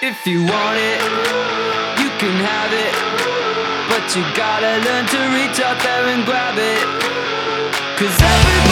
If you want it, you can have it. But you gotta learn to reach out there and grab it. Cause everybody